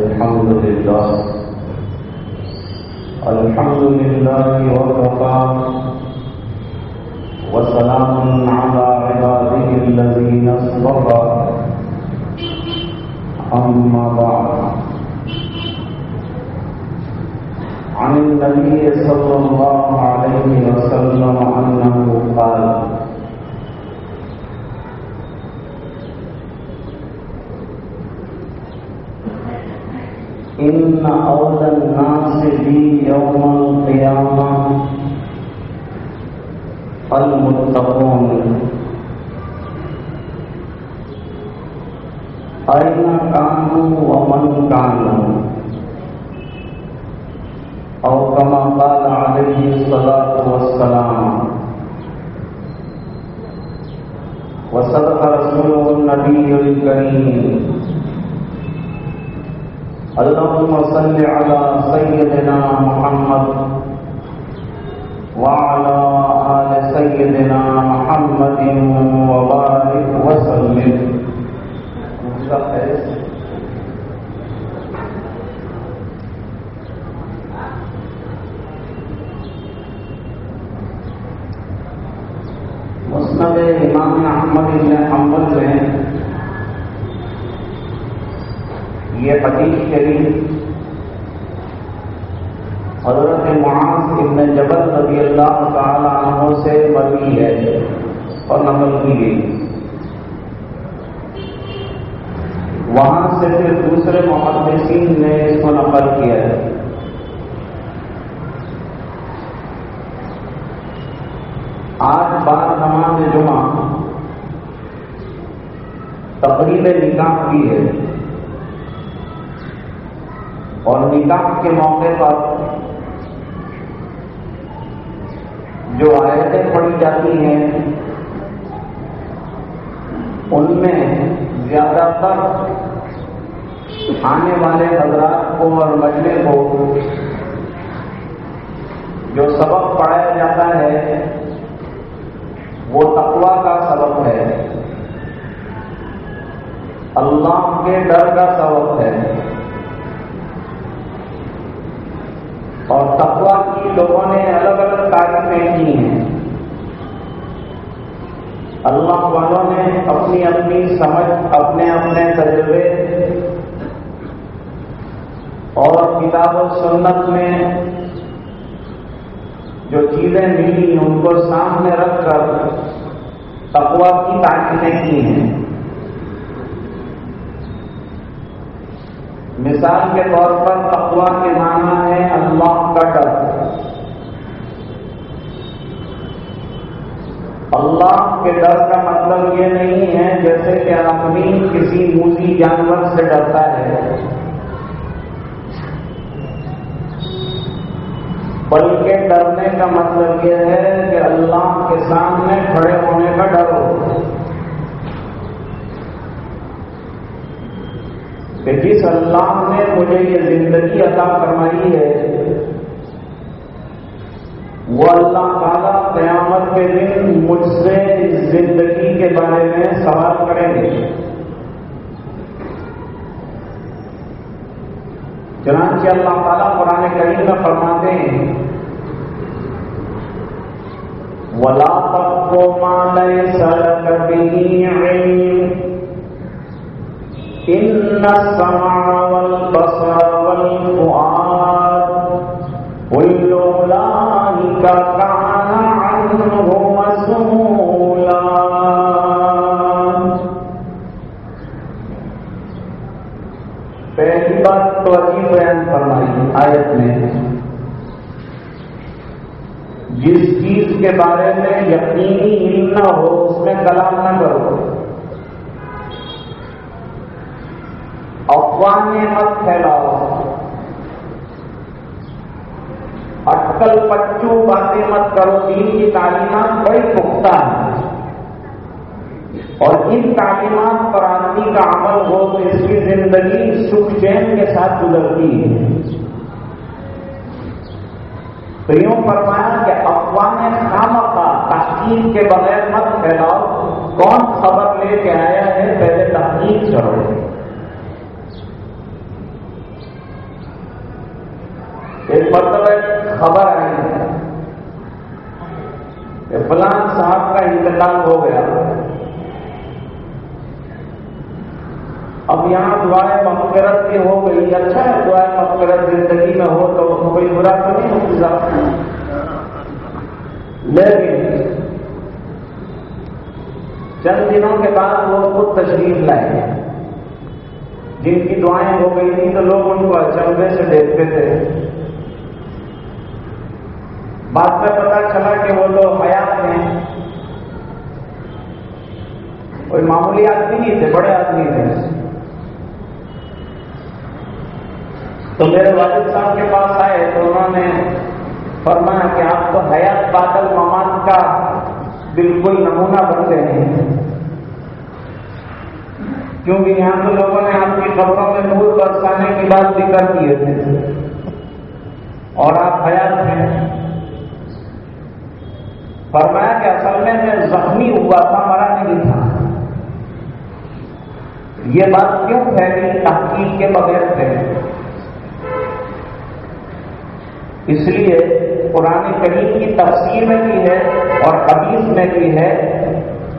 الحمد لله الحمد لله وكفى وسلام على عباده الذين اصطفى. أما بعد. عن النبي صلى الله عليه وسلم أنه قال إن أولى الناس بي يوم القيامة المتقون۔ أين كانوا ومن كانوا أو كما قال عليه الصلاة والسلام۔ وصدق رسوله النبي الكريم اللهم صل على سيدنا محمد وعلى آل سيدنا محمد وبارك وسلم. مسند إمام أحمد بن حنبل میں یہ حدیث شریف حضرت معاذ ابن جبل رضی اللہ تعالی عنہ سے مروی ہے اور نقل کی گئی۔ وہاں سے پھر دوسرے محدثین نے اس کو نقل کیا۔ ہے آج بعد نماز جمعہ تقریب نکاح کی ہے۔ اور نکاح کے موقع پر جو آیتیں پڑھی جاتی ہیں، ان میں زیادہ تر آنے والے حضرات کو اور مجلے کو جو سبق پڑھایا جاتا ہے، وہ تقوا کا سبق ہے۔ اللہ کے ڈر کا سبق ہے۔ اور تقوا کی لوگوں نے الگ الگ تعریفیں کی ہیں۔ اللہ والوں نے اپنی اپنی سمجھ، اپنے اپنے تجربے اور کتاب و سنت میں جو چیزیں ملی، ان کو سامنے رکھ کر تقوا کی تعریفیں کی ہیں۔ مثال کے طور پر تقوا کے معنی ہے اللہ کا ڈر۔ اللہ کے ڈر کا مطلب یہ نہیں ہے جیسے کہ آدمی کسی موزی جانور سے ڈرتا ہے۔ بلکہ ڈرنے کا مطلب یہ ہے کہ اللہ کے سامنے کھڑے ہونے کا ڈر ہو کہ جس اللہ نے مجھے یہ زندگی عطا فرمائی ہے، وہ اللہ تعالیٰ قیامت کے دن مجھ سے اس زندگی کے بارے میں سوال کریں گے۔ چنانچہ اللہ تعالیٰ قرآن کریم میں فرماتے ہیں، ولا تب کو مانے سر کبھی إن السمع والبصر والفؤاد كل أولئك كان عنه مسؤولا پہلی بات تو عجیب بیان فرمائی آیت میں جس چیز کے بارے میں یقینی علم نہ ہو، اس میں کلام نہ کرو۔ افواہیں مت پھیلاؤ اٹکل پچو باتیں مت کرو دین کی تعلیمات بڑی پختہ ہیں اور ان تعلیمات پر آدمی کا عمل ہو تو اس کی زندگی سکھ چین کے ساتھ گزرتی ہے تو یوں فرمایا کہ افواہیں خام کا تحقیق کے بغیر مت پھیلاؤ کون خبر لے کے آیا ہے پہلے تحقیق کرو ایک مرتبہ خبر آئی کہ فلان صاحب کا انتقال ہو گیا۔ اب یہاں دعائیں مغفرت کی ہو گئی اچھا ہے دعائیں مغفرت زندگی میں ہو تو کوئی برا تو نہیں ہوتی لیکن چند دنوں کے بعد وہ خود تشریف لائے۔ جن کی دعائیں ہو گئی تھی تو لوگ ان کو اچمبے سے دیکھتے تھے۔ بعد میں پتا چلا کہ وہ لوگ حیات ہیں۔ کوئی معمولی آدمی نہیں تھے، بڑے آدمی تھے۔ تو میرے والد صاحب کے پاس آئے تو انہوں نے فرمایا کہ آپ تو حیات بادل ممان کا بالکل نمونہ بنتے ہیں۔ کیونکہ یہاں تو لوگوں نے آپ کی خبروں میں نور برسانے کی بات بھی کر دیے تھے اور آپ حیات ہیں۔ فرمایا کہ اصل میں میں زخمی ہوا تھا، مرا نہیں تھا۔ یہ بات کیوں پھیلی؟ تحقیق کے بغیر پھیلی۔ اس لیے قرآن کریم کی تفصیل میں بھی ہے اور حدیث میں بھی ہے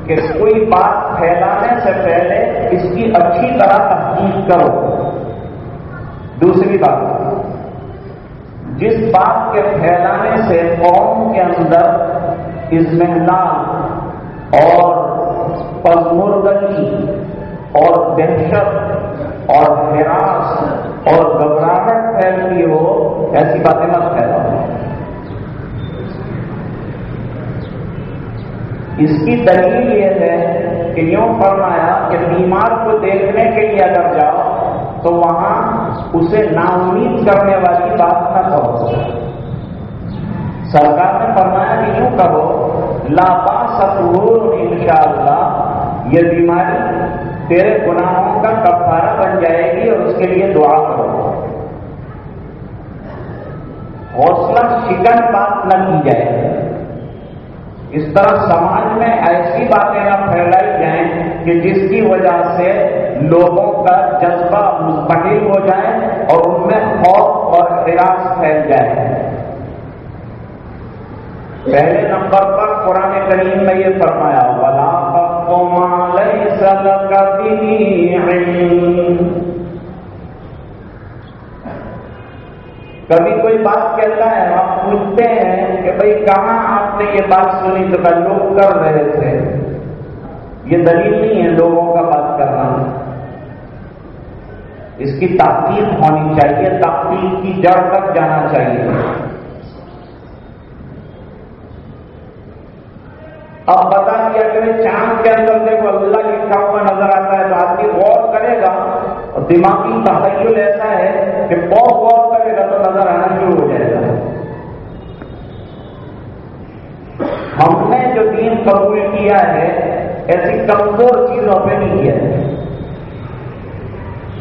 کہ کوئی بات پھیلانے سے پہلے اس کی اچھی طرح تحقیق کرو۔ دوسری بات، جس بات کے پھیلانے سے قوم کے اندر اطمینان اور پزمردگی اور دہشت اور ہراس اور گھبراہٹ پھیلتی ہو، ایسی باتیں مت پھیلا اس کی دلیل یہ ہے کہ یوں فرمایا کہ بیمار کو دیکھنے کے لیے اگر جاؤ، تو وہاں اسے نا امید کرنے والی بات نہ کرو سرکار نے فرمایا کہ یوں کرو لاپا ان شاء اللہ یہ بیماری تیرے گناہوں کا کفارہ بن جائے گی اور اس کے لیے دعا کرو۔ حوصلہ شکن بات نہ کی جائے۔ اس طرح سماج میں ایسی باتیں نہ پھیلائی جائیں کہ جس کی وجہ سے لوگوں کا جذبہ مستقل ہو جائے اور ان میں خوف اور ہراس پھیل جائے۔ پہلے نمبر قرآن کریم میں یہ فرمایا بلا کبھی کوئی بات کہتا ہے، آپ پوچھتے ہیں کہ بھائی کہاں آپ نے یہ بات سنی؟ تو لوگ کر رہے تھے۔ یہ دلیل نہیں ہے لوگوں کا بات کرنا۔ اس کی تحقیق ہونی چاہیے، تحقیق کی جڑ تک جانا چاہیے۔ اب بتا دیا کہ چاند کے اندر دیکھو، اللہ لکھا ہوا نظر آتا ہے، تو آدمی غور کرے گا اور دماغی تحیل ایسا ہے کہ بہت غور کرے گا تو نظر آنا شروع ہو جائے گا۔ ہم نے جو دین قبول کیا ہے، ایسی کمزور چیزوں پہ نہیں کیا ہے۔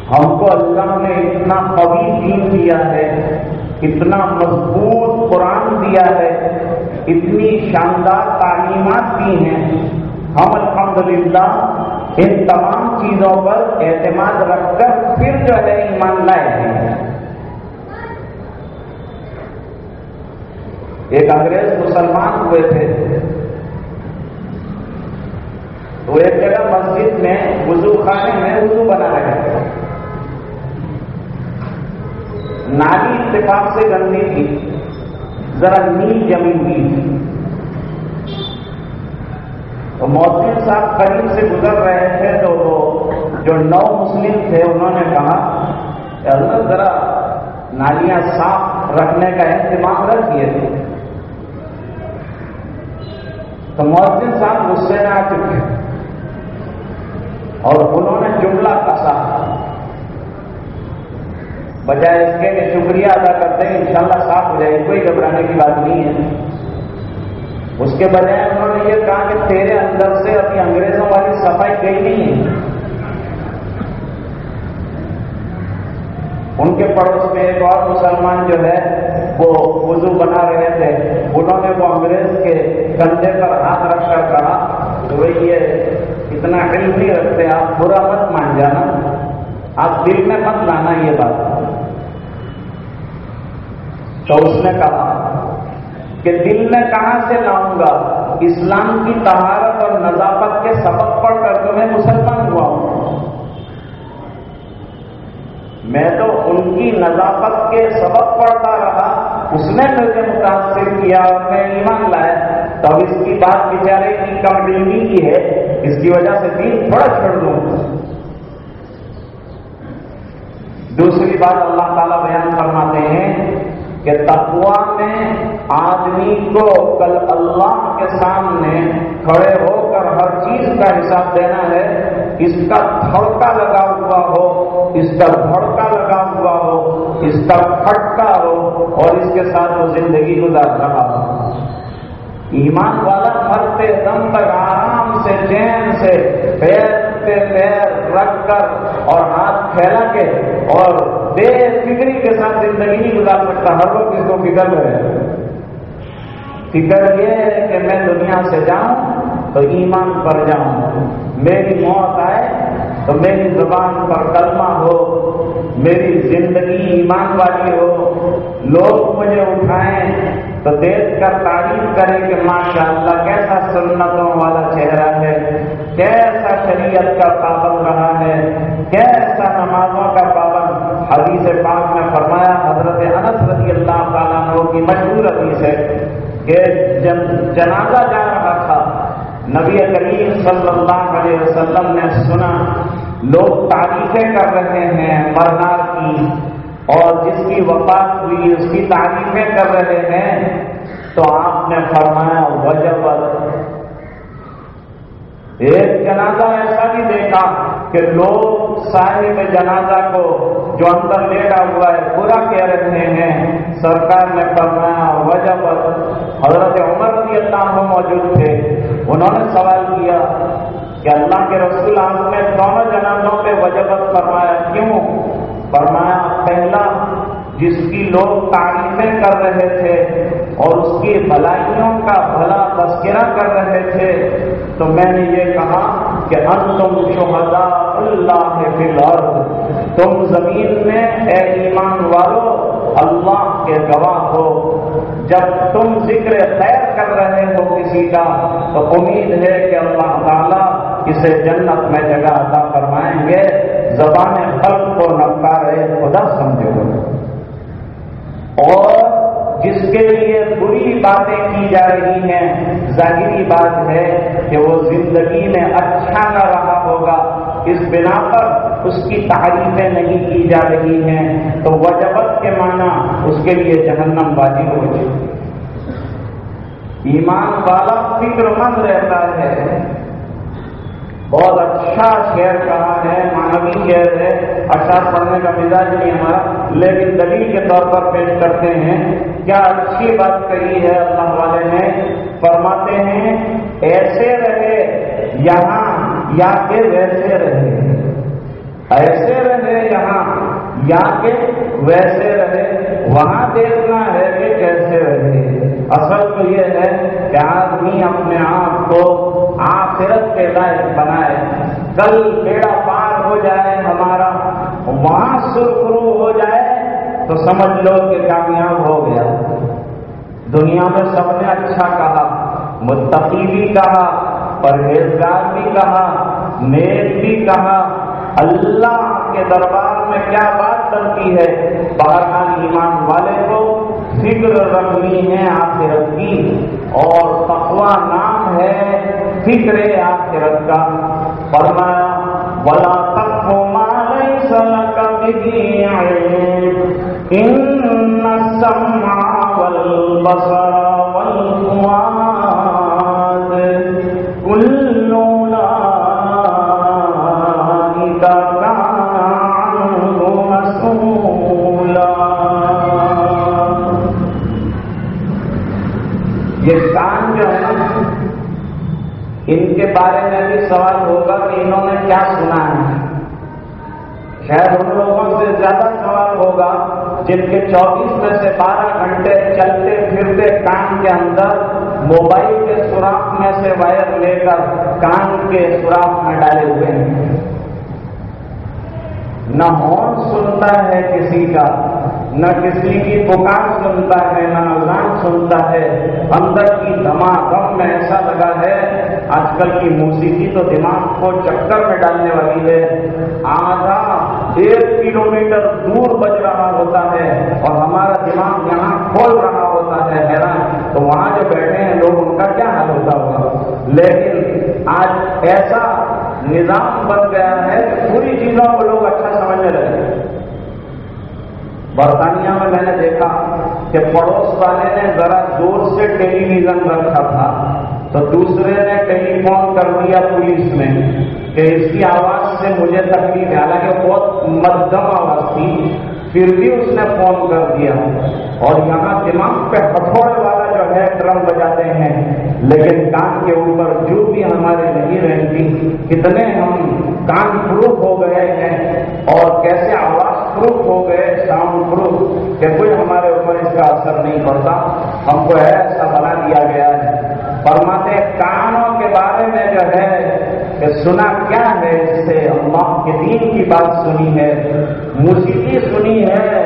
ہم کو اللہ نے اتنا قوی دین دیا ہے، اتنا مضبوط قرآن دیا ہے اتنی شاندار تعلیمات دی ہیں۔ ہم الحمدللہ ان تمام چیزوں پر اعتماد رکھ کر پھر جو ہے ایمان لائے ہیں۔ ایک انگریز مسلمان ہوئے تھے۔ تو ایک جگہ مسجد میں وضو خانے میں وضو بنا رہے تھے۔ نالی اتفاق سے گندی تھی۔ ذرا نیل جمی ہوئی تو موسم صاحب قریب سے گزر رہے تھے تو جو نو مسلم تھے انہوں نے کہا کہ اللہ ذرا نالیاں صاف رکھنے کا اہتمام رکھیے تھے تو. موسم صاحب غصے میں آ چکے اور انہوں نے جملہ بجائے اس کے کہ شکریہ ادا کرتے ہیں، انشاءاللہ صاف ہو جائے، کوئی گھبرانے کی بات نہیں ہے۔ اس کے بجائے انہوں نے یہ کہا کہ تیرے اندر سے ابھی انگریزوں والی صفائی گئی نہیں ہے۔ ان کے پڑوس میں ایک اور مسلمان جو ہے، وہ وضو بنا رہے تھے۔ انہوں نے وہ انگریز کے کندھے پر ہاتھ رکھ کر کہا کہ بھائی، یہ اتنا علم نہیں رکھتے، آپ برا مت مان جانا۔ آپ دل میں مت لانا یہ بات۔ تو اس نے کہا کہ دل میں کہاں سے لاؤں گا؟ اسلام کی طہارت اور نظافت کے سبق پڑھ کر تو میں مسلمان ہوا ہوں۔ میں تو ان کی نظافت کے سبق پڑھتا رہا، اس نے مجھے متاثر کیا اور میں ایمان لایا۔ تو اب اس کی بات بیچارے کی کم علمی کی ہے، اس کی وجہ سے دین تھوڑا چھوڑ دوں۔ دوسری بات اللہ تعالیٰ بیان فرماتے ہیں کہ تقوا میں آدمی کو کل اللہ کے سامنے کھڑے ہو کر ہر چیز کا حساب دینا ہے، اس کا تھڑکا لگا ہوا ہو، اس کا بھڑکا لگا ہوا ہو، اس کا پھٹکا ہو اور اس کے ساتھ وہ زندگی گزار رہا ہو۔ ایمان والا مرتے دم تک آرام سے، چین سے پیر پہ پیر رکھ کر اور ہاتھ پھیلا کے اور بے فکری کے ساتھ زندگی نہیں گزار سکتا ہر وقت اس کو فکر رہے۔ فکر یہ ہے کہ میں دنیا سے جاؤں تو ایمان پر جاؤں۔ میری موت آئے تو میری زبان پر کلمہ ہو۔ میری زندگی ایمان والی ہو۔ لوگ مجھے اٹھائیں تو دیکھ کر تعریف کریں کہ ماشاء اللہ کیسا سنتوں والا چہرہ ہے، کیسا شریعت کا پابند رہا ہے، کیسا نمازوں کا پابند۔ حدیث پاک میں فرمایا، حضرت انس رضی اللہ تعالیٰ کی مشہور حدیث ہے کہ جنازہ جا رہا تھا، نبی کریم صلی اللہ علیہ وسلم نے سنا، لوگ تعریفیں کر رہے ہیں مرنار کی۔ اور جس کی وفات ہوئی، اس کی تعریفیں کر رہے ہیں، تو آپ نے فرمایا، وجہ ایک جنازہ ایسا بھی دیکھا کہ لوگ صاحب جنازہ کو جو اندر لیٹا ہوا ہے برا کہہ رہے ہیں۔ سرکار نے فرمایا، وجہ حضرت عمر رضی اللہ عنہ موجود تھے۔ انہوں نے سوال کیا کہ اللہ کے رسول آپ نے دونوں جنازوں پہ وجبت فرمایا، کیوں؟ فرمایا، پہلا جس کی لوگ تعریفیں کر رہے تھے اور اس کی بھلائیوں کا بھلا تذکرہ کر رہے تھے، تو میں نے یہ کہا کہ ان تم شہدا اللہ کے تم زمین میں اے ایمان والو، اللہ کے گواہ ہو۔ جب تم ذکر خیر کر رہے ہو کسی کا، تو امید ہے کہ اللہ تعالیٰ اسے جنت میں جگہ عطا فرمائیں گے۔ زبان خلق کو نکار خدا سمجھو اور جس کے لیے بری باتیں کی جا رہی ہیں، ظاہری بات ہے کہ وہ زندگی میں اچھا نہ رہا ہوگا۔ اس بنا پر اس کی تعریفیں نہیں کی جا رہی ہیں۔ تو وجبت کے معنی اس کے لیے جہنم بازی ہو جائے۔ ایمان والا فکر مند رہتا ہے۔ بہت اچھا شعر کہا ہے مانوی شعر ہے۔ اشار پڑھنے کا مزاج نہیں ہمارا، لیکن دلیل کے طور پر پیش کرتے ہیں۔ کیا اچھی بات کہی ہے اللہ والے نے؟ فرماتے ہیں، ایسے رہے، یہاں یا کہ ویسے رہے۔ ایسے رہے، یہاں یا کہ ویسے رہے۔ وہاں دیکھنا ہے کہ کیسے رہے۔ اصل تو یہ ہے کہ آدمی اپنے آپ کو آخرت کے لائق بنائے، کل بیڑا پار ہو جائے ہمارا، وہاں سرخرو ہو جائے، تو سمجھ لو کہ کامیاب ہو گیا۔ دنیا میں سب نے اچھا کہا، متقی بھی کہا، پرہیزگار بھی کہا، نیک بھی کہا۔ اللہ کے دربار میں کیا بات کرتی ہے؟ باہر ایمان والے کو فکر رکھنی ہے آخرت کی، اور تقوا نام ہے فکر آخرت کا۔ فرمایا بلا تک ہو مال کا ان سما والبصر والفؤاد سوال ہوگا کہ انہوں نے کیا سنا ہے۔ شاید ان لوگوں سے زیادہ سوال ہوگا جن کے چوبیس میں سے بارہ گھنٹے چلتے پھرتے کان کے اندر موبائل کے سوراخ میں سے وائر لے کر کان کے سوراخ میں ڈالے ہوئے ہیں۔ نہ ہون سنتا ہے کسی کا۔ نہ کسی کی پکار سنتا ہے، نہ اذان سنتا ہے۔ اندر کی دماغم میں ایسا لگا ہے، آج کل کی موسیقی تو دماغ کو چکر میں ڈالنے والی ہے۔ آدھا ایک کلو میٹر دور بج رہا ہوتا ہے اور ہمارا دماغ یہاں کھول رہا ہوتا ہے، حیران۔ تو وہاں جو بیٹھے ہیں، لوگ ان کا کیا حل ہوتا ہوگا؟ لیکن آج ایسا نظام بن گیا ہے کہ پوری چیزوں کو لوگ اچھا سمجھنے لگے۔ برطانیہ میں میں نے دیکھا کہ پڑوس والے نے ذرا زور سے ٹیلی ویژن رکھا تھا، تو دوسرے نے ٹیلی فون کر دیا پولیس میں کہ اس کی آواز سے مجھے تکلیف ہے۔ حالانکہ بہت مدم آواز تھی، پھر بھی اس نے فون کر دیا۔ اور یہاں دماغ پہ ہتھوڑے والا جو ہے ڈرم بجاتے ہیں، لیکن کان کے اوپر جو بھی ہمارے نہیں رہتی، کتنے ہم کان پروف ہو گئے ہیں۔ اور کیسے آواز پروف ہو گئے ساؤنڈ پروف کہ کوئی ہمارے اوپر اس کا اثر نہیں پڑتا۔ ہم کو ایسا بنا دیا گیا ہے۔ فرماتے کانوں کے بارے میں جو ہے کہ سنا کیا ہے اس سے اللہ کے دین کی بات سنی ہے۔ موسیقی سنی ہے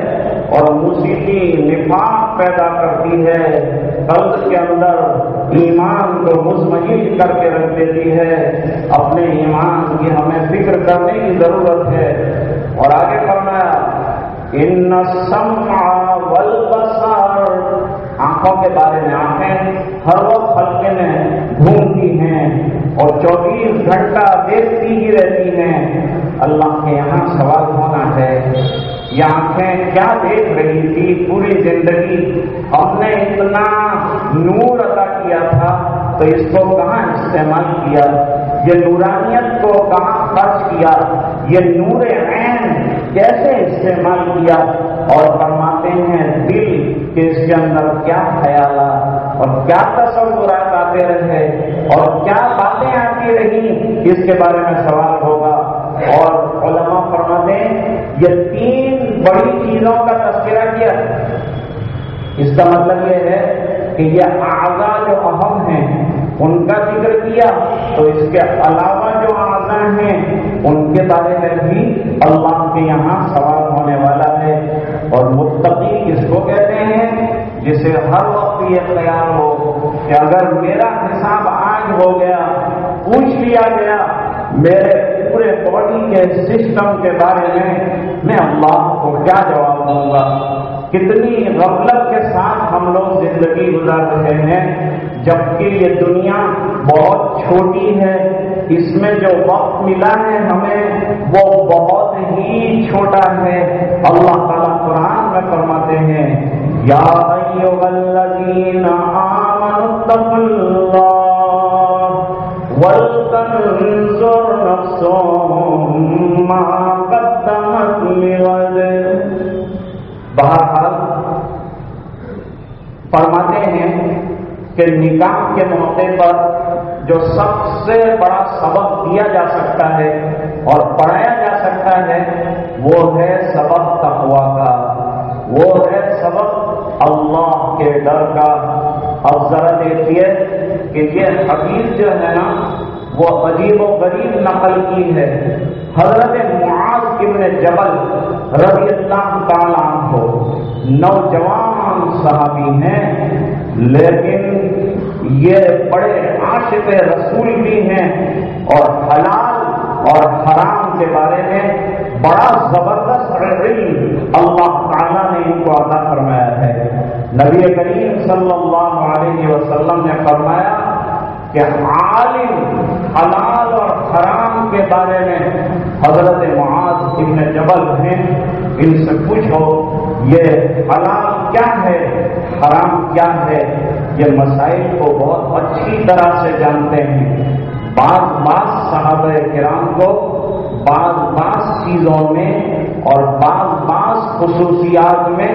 اور موسیقی نفاق پیدا کرتی ہے۔ قلب کے اندر ایمان کو مزمحل کر کے رکھ دیتی ہے۔ اپنے ایمان کی ہمیں فکر کرنے کی ضرورت ہے۔ اور آگے فرمایا ان والبصر آنکھوں کے بارے میں آنکھیں ہر وقت ہلکے میں گھومتی ہیں اور چوبیس گھنٹہ دیکھتی ہی رہتی ہیں۔ اللہ کے یہاں سوال ہونا ہے، یہ آنکھیں کیا دیکھ رہی تھی پوری زندگی؟ ہم نے اتنا نور ادا کیا تھا، تو اس کو کہاں استعمال کیا؟ یہ نورانیت کو کہاں خرچ کیا؟ یہ نور عین کیسے استعمال کیا اور فرماتے ہیں دل کہ اس کے اندر کیا خیالات اور کیا تصورات آتے رہے اور کیا باتیں آتی رہی اس کے بارے میں سوال ہوگا۔ اور علماء فرماتے ہیں، یہ تین بڑی چیزوں کا تذکرہ کیا۔ اس کا مطلب یہ ہے کہ یہ اعضا جو اہم ہیں، ان کا ذکر کیا، تو اس کے علاوہ جو اعضا ہیں ان کے بارے میں بھی اللہ کے یہاں سوال ہونے والا ہے۔ اور متقی کس کو کہتے ہیں جسے ہر وقت یہ خیال ہو کہ اگر میرا حساب آج ہو گیا، پوچھ لیا گیا میرے پورے باڈی کے سسٹم کے بارے میں میں اللہ کو کیا جواب دوں گا؟ کتنی غفلت کے ساتھ ہم لوگ زندگی گزار رہے ہیں، جبکہ یہ دنیا بہت چھوٹی ہے۔ اس میں جو وقت ملا ہے ہمیں، وہ بہت ہی چھوٹا ہے۔ اللہ تعالیٰ قرآن میں فرماتے ہیں، یا الذین آمنوا اتقوا اللہ ولتنظر نفس ما قدمت لغد۔ بہرحال، فرماتے ہیں کہ نکاح کے موقع پر جو سب سے بڑا سبق دیا جا سکتا ہے اور پڑھایا جا سکتا ہے، وہ ہے سبق تقوا کا، وہ ہے سبق اللہ کے ڈر کا۔ اب ذرا دیکھیے کہ یہ حدیث جو ہے نا، وہ عجیب و غریب نقل کی ہے۔ حضرت معاذ ابن جبل رضی اللہ تعالیٰ ہو نوجوان صحابی ہیں، لیکن یہ بڑے عاشق رسول بھی ہیں اور حلال اور حرام کے بارے میں بڑا زبردست علم اللہ تعالیٰ نے ان کو عطا فرمایا ہے۔ نبی کریم صلی اللہ علیہ وسلم نے فرمایا کہ عالم حلال اور حرام کے بارے میں حضرت معاذ ابن جبل ہیں۔ ان سے پوچھو، یہ حلال کیا ہے؟ حرام کیا ہے؟ یہ مسائل کو بہت اچھی طرح سے جانتے ہیں۔ بعض بعض صحابہ کرام کو بعض بعض چیزوں میں اور بعض بعض خصوصیات میں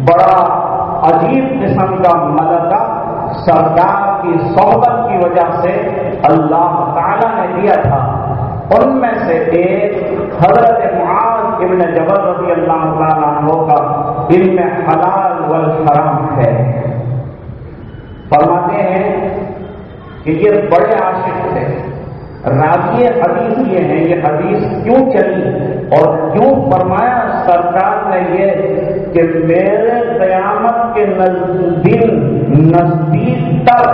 بڑا عجیب قسم کا ملکہ سرکار کی صحبت کی وجہ سے اللہ تعالی نے دیا تھا۔ ان میں سے ایک حضرت معاذ ابن جبر رضی اللہ تعالیٰ عنہ کا علم حلال والحرام ہے۔ فرماتے ہیں کہ یہ بڑے عاشق تھے۔ راضی حدیث یہ ہیں۔ یہ حدیث کیوں چلی؟ اور کیوں فرمایا سرکار نے یہ کہ میرے قیامت کے دن نزدیک تر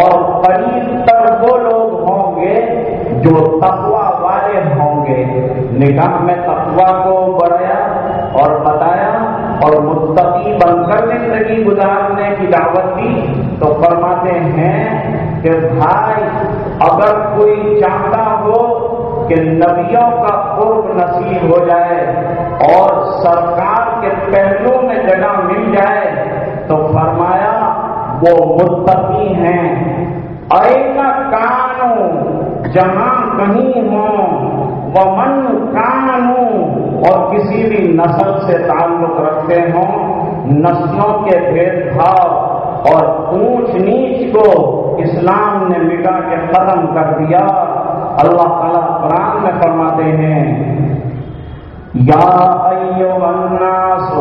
اور قریب تر وہ لوگ ہوں گے جو تقوا والے ہوں گے۔ نگاہ میں تقوا کو بڑھایا اور بتایا اور متقی بن کر زندگی گزارنے کی دعوت دی تو فرماتے ہیں کہ بھائی، اگر کوئی چاہتا ہو کہ نبیوں کا قرب نصیب ہو جائے اور سرکار کے پہلو میں جگہ مل جائے تو فرمایا وہ متقی ہیں۔ ایسا کانو جہاں کہیں ہوں وہ من کانو اور کسی بھی نسل سے تعلق رکھتے ہوں، نسلوں کے بھید بھاؤ اور اونچ نیچ کو اسلام نے مٹا کے ختم کر دیا۔ اللہ تعالیٰ قرآن میں فرماتے ہیں، یا ایو الناس،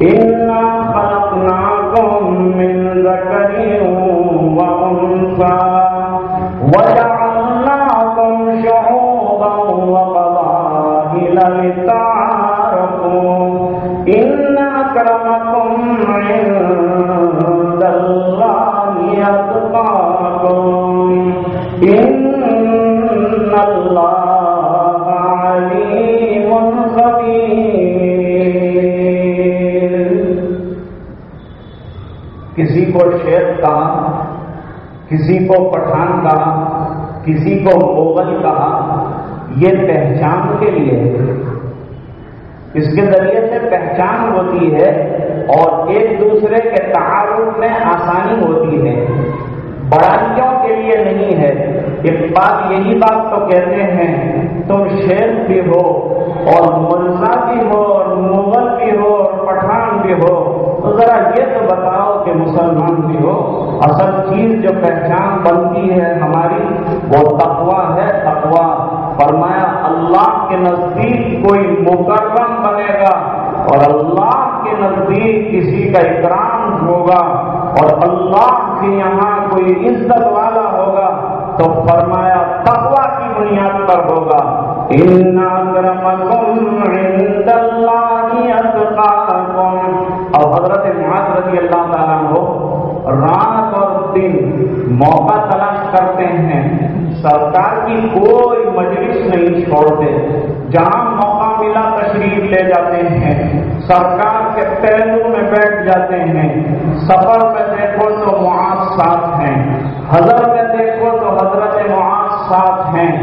انا خلقناکم من ذکر و انفا عند کسی کو شیخ کہا کسی کو پٹھان کہا کسی کو مغل کہا یہ پہچان کے لیے اس کے ذریعے سے پہچان ہوتی ہے اور ایک دوسرے کے تعارف میں آسانی ہوتی ہے۔ بڑائیوں کے لیے نہیں ہے۔ ایک بات یہی بات تو کہتے ہیں، تم شیر بھی ہو اور ملزا بھی ہو اور مغل بھی ہو اور پٹھان بھی ہو، تو ذرا یہ تو بتاؤ کہ مسلمان بھی ہو۔ اصل چیز جو پہچان بنتی ہے ہماری، وہ تقوا ہے تقوا فرمایا کے نزدیک کوئی مکرم بنے گا اور اللہ کے نزدیک کسی کا اکرام ہوگا اور اللہ کے یہاں کوئی عزت والا ہوگا تو فرمایا تقوا کی بنیاد پر ہوگا۔ اور حضرت معاذ رضی اللہ تعالیٰ ہو رات اور دن موقع تلاش کرتے ہیں، سرکار کی کوئی مجلس نہیں چھوڑتے۔ جہاں موقع ملا تشریف لے جاتے ہیں۔ سرکار کے پہلو میں بیٹھ جاتے ہیں۔ سفر میں دیکھو تو معاذ ساتھ ہیں۔ حضرت میں دیکھو تو حضرت معاذ ساتھ ہیں۔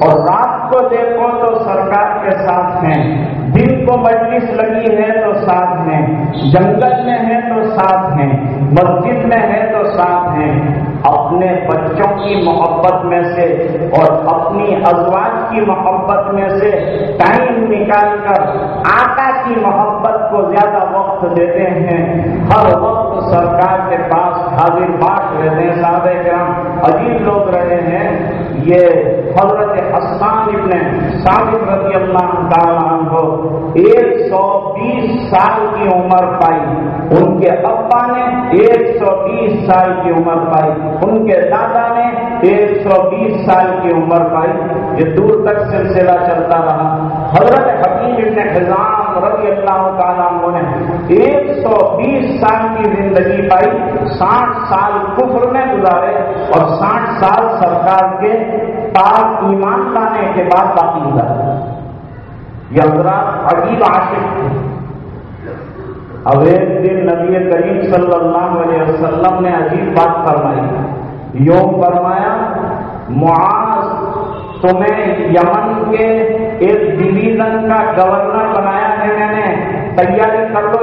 اور رات کو دیکھو تو سرکار کے ساتھ ہیں۔ دن کو مجلس لگی ہے تو ساتھ ہیں۔ جنگل میں ہے تو ساتھ ہیں۔ مسجد میں ہے تو ساتھ ہیں۔ اپنے بچوں کی محبت میں سے اور اپنی ازواج کی محبت میں سے ٹائم نکال کر آقا کی محبت کو زیادہ وقت دیتے ہیں۔ ہر وقت سرکار کے پاس حاضر بات رہتے ہیں صاحب کرام عجیب لوگ رہے ہیں۔ یہ حضرت حسان ابن ثابت رضی اللہ تعالیٰ عنہ ایک سو بیس سال کی عمر پائی۔ ان کے ابا نے ایک سو بیس سال کی عمر پائی۔ ان کے دادا نے ایک سو بیس سال کی عمر پائی۔ یہ دور تک سلسلہ چلتا رہا۔ حضرت حکیم ابن خزام رضی اللہ تعالیٰ نے ایک سو بیس سال کی زندگی پائی، ساٹھ سال کفر میں گزارے اور ساٹھ سال سرکار کے پاک ایمان لانے کے بعد باقی گزارے۔ یہ حضرات عجیب عاشق تھے۔ اب ایک دن نبی کریم صلی اللہ علیہ وسلم نے عجیب بات فرمائی۔ یوں فرمایا، معاذ تمہیں یمن کے ایک ڈویژن کا گورنر بنایا ہے، میں نے تیاری کر لو۔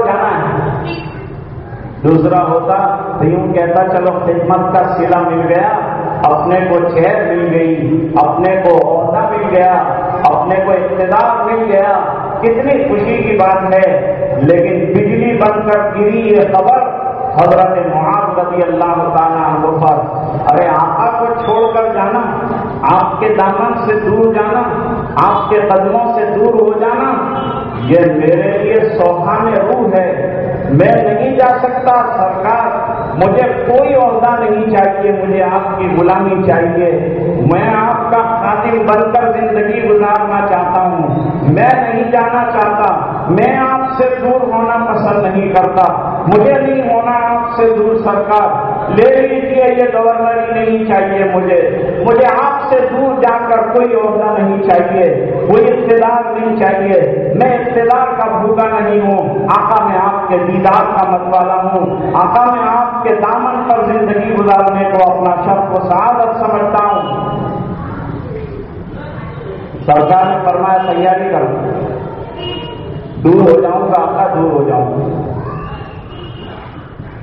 دوسرا ہوتا تو یوں کہتا چلو خدمت کا سلا مل گیا، اپنے کو چیر مل گئی، اپنے کو عہدہ مل گیا، اپنے کو اقتدار مل گیا۔ کتنی خوشی کی بات ہے۔ لیکن بجلی بن کر گری یہ خبر حضرت معاذ رضی اللہ تعالیٰ عنہ پر۔ ارے آقا کو چھوڑ کر جانا، آپ کے دامن سے دور جانا، آپ کے قدموں سے دور ہو جانا، یہ میرے لیے سوہان روح ہے۔ میں نہیں جا سکتا، سرکار، مجھے کوئی عہدہ نہیں چاہیے، مجھے آپ کی غلامی چاہیے۔ میں آپ کا خاتم بن کر زندگی گزارنا چاہتا ہوں۔ میں نہیں جانا چاہتا، میں آپ سے دور ہونا پسند نہیں کرتا۔ مجھے نہیں ہونا آپ سے دور، سرکار۔ لے لیجیے یہ گورنر نہیں چاہیے مجھے۔ مجھے آپ سے دور جا کر کوئی عہدہ نہیں چاہیے، کوئی اقتدار نہیں چاہیے۔ میں اقتدار کا بھوکا نہیں ہوں، آقا میں آپ کے دیدار کا مت والا ہوں۔ آقا میں آپ کے دامن پر زندگی گزارنے کو اپنا شب کو سعادت سمجھتا ہوں۔ سرکار نے فرمایا، تیاری کروں دور ہو جاؤں گا، آقا دور ہو جاؤں گا۔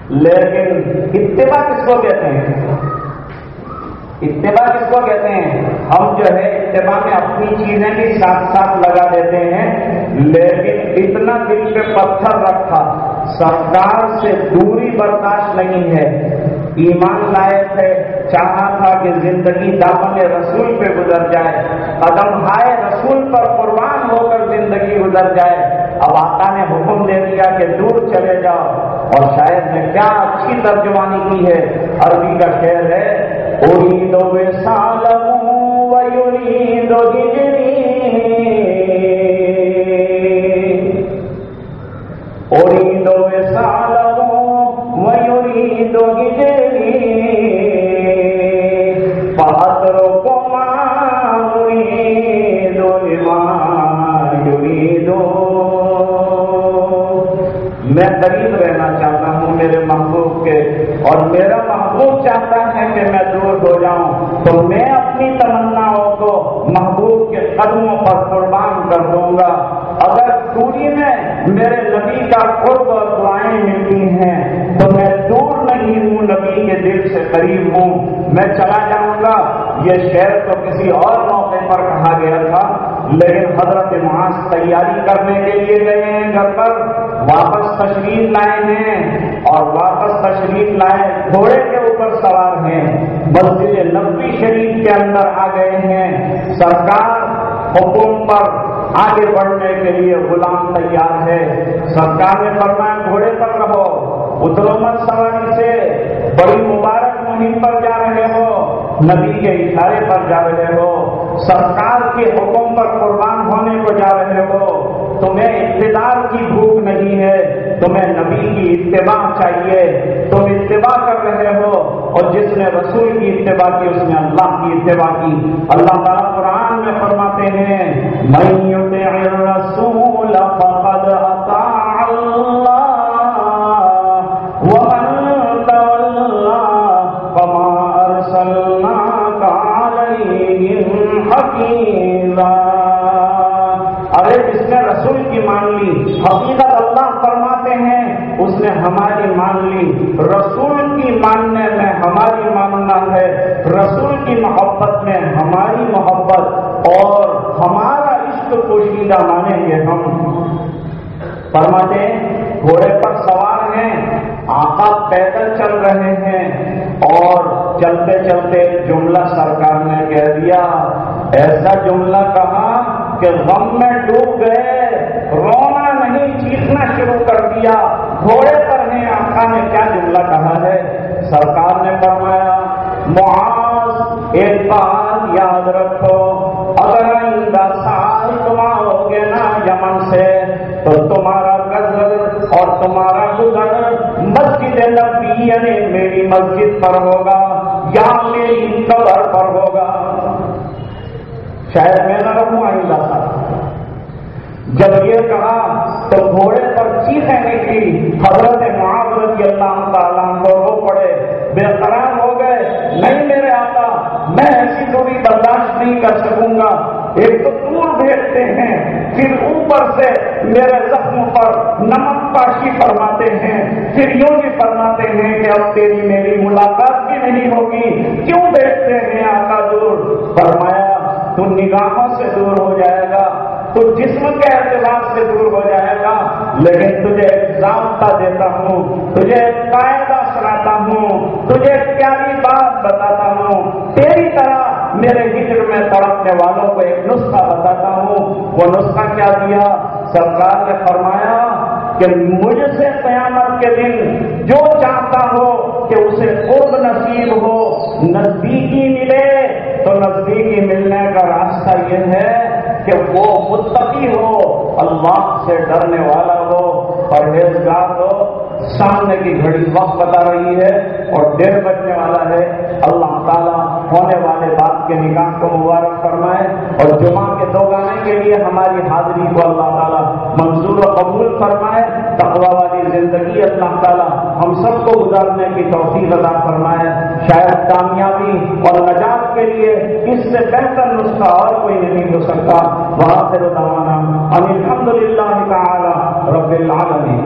لیکن اتباع کس کو کہتے ہیں؟ اتباع کس کو کہتے ہیں؟ ہم جو ہے اتباع میں اپنی چیزیں بھی ساتھ ساتھ لگا دیتے ہیں، لیکن اتنا دل پہ پتھر رکھا سرکار سے دوری برداشت نہیں ہے۔ ایمان لائے تھے چاہا تھا کہ زندگی دامن رسول پہ گزر جائے۔ قدم ہائے رسول پر قربان ہو کر زندگی گزر جائے۔ اب آقا نے حکم دے دیا کہ دور چلے جاؤ۔ اور شاید نے کیا اچھی ترجمانی کی ہے عربی کا شعر ہے اور میرا محبوب چاہتا ہے کہ میں دور ہو جاؤں، تو میں اپنی تمناؤں کو محبوب کے قدموں پر قربان کر دوں گا۔ اگر دوری میں میرے نبی کا قرب اور دعائیں ملتی ہیں، تو میں دور نہیں ہوں، نبی کے دل سے قریب ہوں۔ میں چلا جاؤں گا۔ یہ شہر تو کسی اور موقع پر کہا گیا تھا۔ لیکن حضرت معاذ تیاری کرنے کے لیے گئے ہیں گھر پر، واپس تشریف لائے ہیں اور واپس تشریف لائے گھوڑے کے اوپر سوار ہیں۔ مسجد نبی شریف کے اندر آ گئے ہیں۔ سرکار حکومت پر آگے بڑھنے کے لیے غلام تیار ہے۔ سرکار نے فرمایا، گھوڑے پر رہو، اترو مت سواری سے، بڑی مبارک مہم پر جا رہے ہو۔ نبی کے اشارے پر جا رہے ہو سرکار کے حکم پر قربان ہونے کو جا رہے ہو تمہیں اقتدار کی بھوک نہیں ہے، تمہیں نبی کی اتباع چاہیے۔ تم اتباع کر رہے ہو اور جس نے رسول کی اتباع کی، اس نے اللہ کی اتباع کی۔ اللہ تعالیٰ قرآن میں فرماتے ہیں میں رسول حقیقت اللہ فرماتے ہیں، اس نے ہماری مان لی۔ رسول کی ماننے میں ہماری ماننا ہے۔ رسول کی محبت میں ہماری محبت۔ اور ہمارا عشق پوشیدہ مانیں گے ہم۔ فرماتے ہیں، گھوڑے پر سوار ہیں۔ آقا پیدل چل رہے ہیں۔ اور چلتے چلتے جملہ سرکار نے کہہ دیا، ایسا جملہ کہا کہ غم میں ڈوب گئے۔ نہیں چیخنا شروع کر دیا۔ گھوڑے پر ہیں آقا نے کیا جملہ کہا ہے؟ سرکار نے فرمایا، معاذ، ایک بات یاد رکھو۔ اگر آئندہ سال تم آؤ گے نا یمن سے، تو تمہارا گزر اور تمہارا گزر مسجد نبی یعنی میری مسجد پر ہوگا یا میری قبر پر ہوگا۔ شاید میں نہ رکھوں آئندہ سا جب یہ کہا تو گھوڑے پر چیخیں نکلی حضرت معاذ اللہ تعالیٰ کو رو پڑے بے قرار ہو گئے، نہیں میرے آتا میں ایسی دوری برداشت نہیں کر سکوں گا۔ ایک تو دور بھیجتے ہیں، پھر اوپر سے میرے زخم پر نمک پاشی فرماتے ہیں۔ پھر یوں بھی فرماتے ہیں کہ اب تیری میری ملاقات بھی نہیں ہوگی۔ کیوں بیٹھتے ہیں آقا دور؟ فرمایا، تو نگاہوں سے دور ہو جائے گا۔ تو جسم کے اعتبار سے دور ہو جائے گا۔ لیکن تجھے ضابطہ دیتا ہوں، تجھے قاعدہ سناتا ہوں، تجھے پیاری بات بتاتا ہوں۔ تیری طرح میرے ہجر میں تڑپنے والوں کو ایک نسخہ بتاتا ہوں۔ وہ نسخہ کیا دیا؟ سرکار نے فرمایا کہ مجھ سے قیامت کے دن جو چاہتا ہو کہ اسے قرب نصیب ہو، نزدیکی ملے تو نزدیکی ملنے کا راستہ یہ ہے کہ وہ متقی ہو، اللہ سے ڈرنے والا ہو، پرہیزگار ہو، سامنے کی گھڑی وقت بتا رہی ہے اور دیر بجنے والا ہے۔ اللہ تعالیٰ ہونے والے بات کے نکاح کو مبارک فرمائے اور جمعہ کے دو گانے کے لیے ہماری حاضری کو اللہ تعالیٰ منظور و قبول فرمائے۔ تقوا والی زندگی اللہ تعالیٰ ہم سب کو گزارنے کی توفیق ادا فرمائے۔ شاید کامیابی اور نجات کے لیے اس سے بہتر نسخہ اور کوئی نہیں ہو سکتا۔ وہاں سے الحمد للہ کا رب العالمین۔